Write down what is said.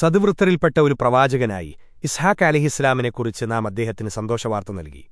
സദ്വൃത്തരിൽപ്പെട്ട ഒരു പ്രവാചകനായി ഇസ്ഹാഖ് അലിഹിസ്ലാമിനെക്കുറിച്ച് നാം അദ്ദേഹത്തിന് സന്തോഷവാർത്ത നൽകി.